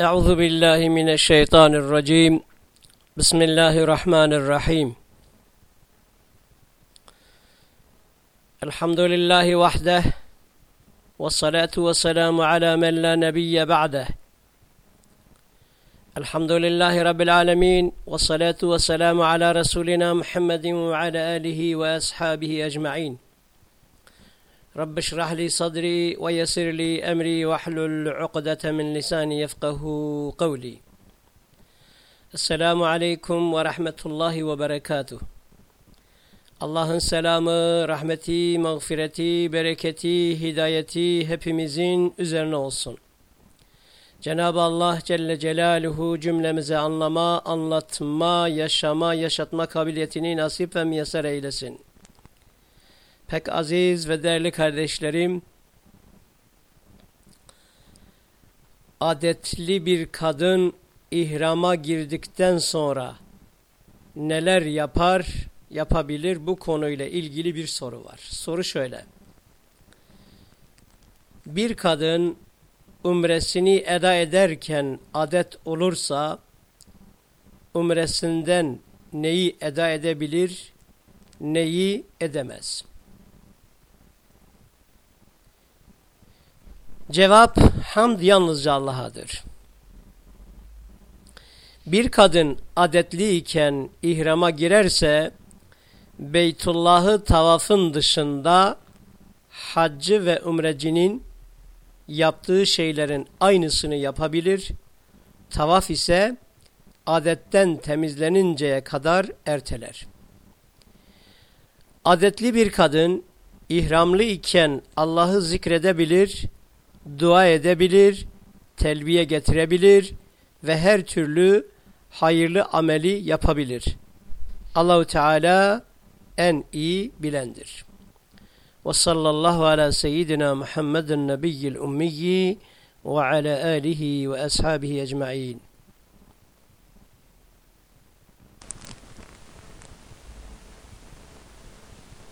أعوذ بالله من الشيطان الرجيم. بسم الله الرحمن الرحيم. الحمد لله وحده والصلاة والسلام على من لا نبي بعده. الحمد لله رب العالمين والصلاة والسلام على رسولنا محمد وعلى آله وأصحابه أجمعين. رب اشرح لي صدري ويسر لي أمري واحلل عقدة من لساني يفقه قولي السلام عليكم ورحمة الله وبركاته Allah'ın selamı, rahmeti, mağfireti, bereketi, hidayeti hepimizin üzerine olsun. Cenab-ı Allah Celle Celaluhu cümlemize anlama, anlatma, yaşama, yaşatma kabiliyetini nasip ve müyesser eylesin. Pek aziz ve değerli kardeşlerim, adetli bir kadın ihrama girdikten sonra neler yapar, yapabilir bu konuyla ilgili bir soru var. Soru şöyle. Bir kadın umresini eda ederken adet olursa umresinden neyi eda edebilir, neyi edemez? Cevap hamd yalnızca Allah'adır. Bir kadın adetli iken ihrama girerse Beytullah'ı tavafın dışında haccı ve umrecinin yaptığı şeylerin aynısını yapabilir. Tavaf ise adetten temizleninceye kadar erteler. Adetli bir kadın ihramlı iken Allah'ı zikredebilir, dua edebilir, telbiye getirebilir ve her türlü hayırlı ameli yapabilir. Allahu Teala en iyi bilendir. Ve sallallahu ala seyyidina Muhammedin nebiyyil ummiyi ve ala alihi ve ashabihi ecma'in.